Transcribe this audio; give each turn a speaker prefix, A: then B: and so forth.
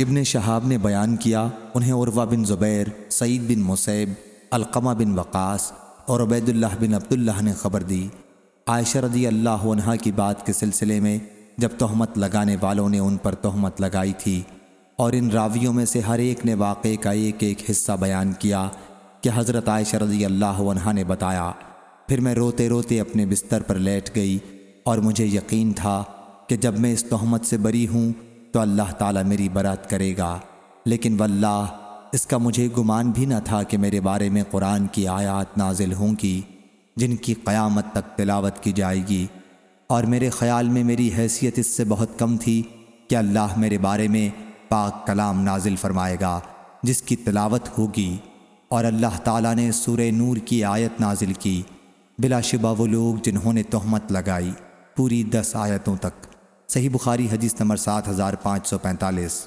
A: ابن شہاب نے بیان کیا انہیں عروہ بن زبیر، سعید بن مصیب القمہ بن وقاص اور عبید اللہ بن عبداللہ نے خبر دی۔ عائشہ رضی اللہ عنہ کی بات کے سلسلے میں جب تہمت لگانے والوں نے ان پر تہمت لگائی تھی اور ان راویوں میں سے ہر ایک نے واقعے کا ایک ایک حصہ بیان کیا کہ حضرت عائشہ رضی اللہ عنہ نے بتایا، پھر میں روتے روتے اپنے بستر پر لیٹ گئی اور مجھے یقین تھا کہ جب میں اس تہمت سے بری ہوں تو اللہ تعالیٰ میری برات کرے گا۔ لیکن واللہ، اس کا مجھے گمان بھی نہ تھا کہ میرے بارے میں قرآن کی آیات نازل ہوں گی، جن کی قیامت تک تلاوت کی جائے گی۔ اور میرے خیال میں میری حیثیت اس سے بہت کم تھی کہ اللہ میرے بارے میں پاک کلام نازل فرمائے گا، جس کی تلاوت ہوگی۔ اور اللہ تعالیٰ نے سورہ نور کی آیت نازل کی۔ بلا شبہ وہ لوگ جنہوں نے تہمت لگائی، پوری دس آیتوں تک۔ صحیح بخاری حدیث نمبر سات ہزار پانچ سو پینتالیس۔